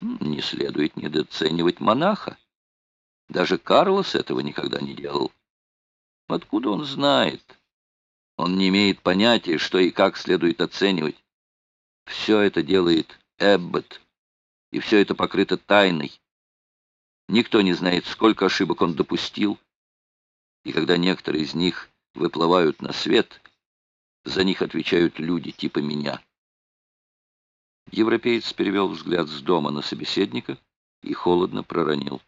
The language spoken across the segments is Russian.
Не следует недооценивать монаха. Даже Карлос этого никогда не делал. Откуда он знает? Он не имеет понятия, что и как следует оценивать. Все это делает Эббот, и все это покрыто тайной. Никто не знает, сколько ошибок он допустил, и когда некоторые из них выплывают на свет, за них отвечают люди типа меня. Европеец перевел взгляд с дома на собеседника и холодно проронил.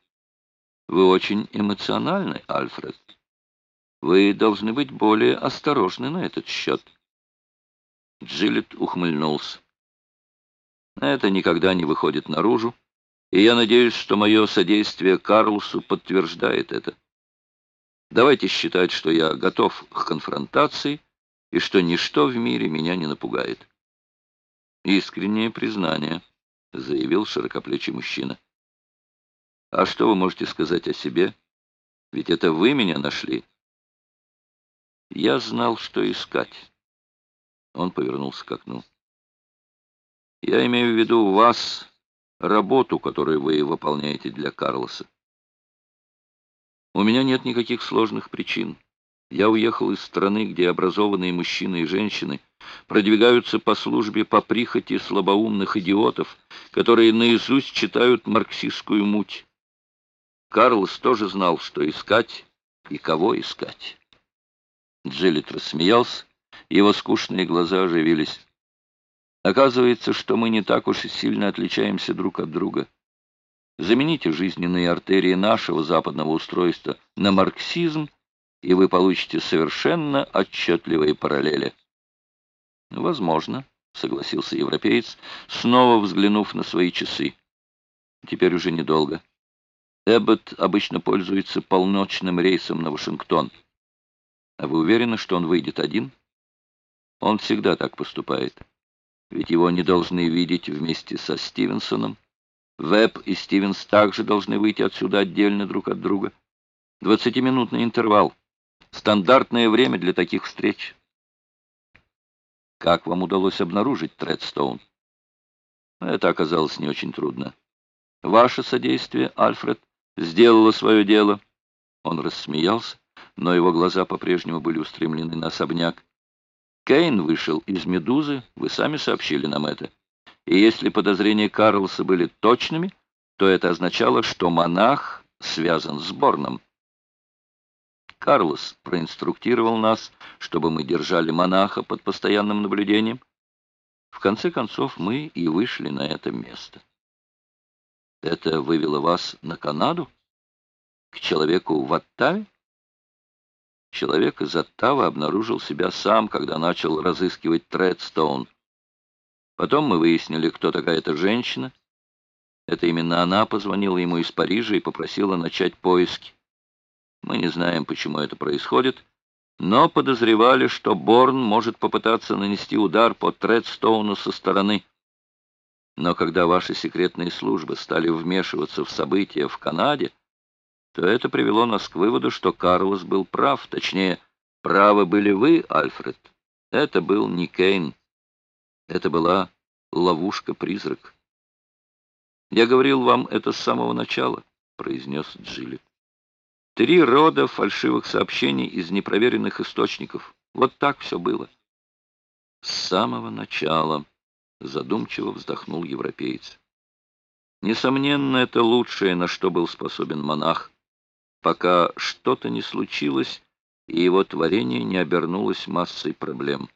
«Вы очень эмоциональны, Альфред. Вы должны быть более осторожны на этот счет». Джилет ухмыльнулся. Это никогда не выходит наружу, и я надеюсь, что мое содействие Карлсу подтверждает это. Давайте считать, что я готов к конфронтации и что ничто в мире меня не напугает. Искреннее признание, заявил широкоплечий мужчина. А что вы можете сказать о себе? Ведь это вы меня нашли. Я знал, что искать. Он повернулся к окну. Я имею в виду вас, работу, которую вы выполняете для Карлоса. У меня нет никаких сложных причин. Я уехал из страны, где образованные мужчины и женщины продвигаются по службе по прихоти слабоумных идиотов, которые наизусть читают марксистскую муть. Карлос тоже знал, что искать и кого искать. Джилет рассмеялся, его скучные глаза оживились. Оказывается, что мы не так уж и сильно отличаемся друг от друга. Замените жизненные артерии нашего западного устройства на марксизм, и вы получите совершенно отчетливые параллели. Возможно, согласился европеец, снова взглянув на свои часы. Теперь уже недолго. Эббот обычно пользуется полночным рейсом на Вашингтон. А вы уверены, что он выйдет один? Он всегда так поступает ведь его не должны видеть вместе со Стивенсоном. Веб и Стивенс также должны выйти отсюда отдельно друг от друга. Двадцатиминутный интервал. Стандартное время для таких встреч. Как вам удалось обнаружить Тредстоун? Это оказалось не очень трудно. Ваше содействие, Альфред, сделало свое дело. Он рассмеялся, но его глаза по-прежнему были устремлены на особняк. Кейн вышел из «Медузы», вы сами сообщили нам это. И если подозрения Карлса были точными, то это означало, что монах связан с Борном. Карлос проинструктировал нас, чтобы мы держали монаха под постоянным наблюдением. В конце концов, мы и вышли на это место. Это вывело вас на Канаду? К человеку в Оттаве? Человек из Оттавы обнаружил себя сам, когда начал разыскивать Тредстоун. Потом мы выяснили, кто такая эта женщина. Это именно она позвонила ему из Парижа и попросила начать поиски. Мы не знаем, почему это происходит, но подозревали, что Борн может попытаться нанести удар по Тредстоуну со стороны. Но когда ваши секретные службы стали вмешиваться в события в Канаде, то это привело нас к выводу, что Карлос был прав. Точнее, правы были вы, Альфред. Это был не Кейн. Это была ловушка-призрак. «Я говорил вам это с самого начала», — произнес Джилли. «Три рода фальшивых сообщений из непроверенных источников. Вот так все было». «С самого начала», — задумчиво вздохнул европеец. «Несомненно, это лучшее, на что был способен монах пока что-то не случилось, и его творение не обернулось массой проблем.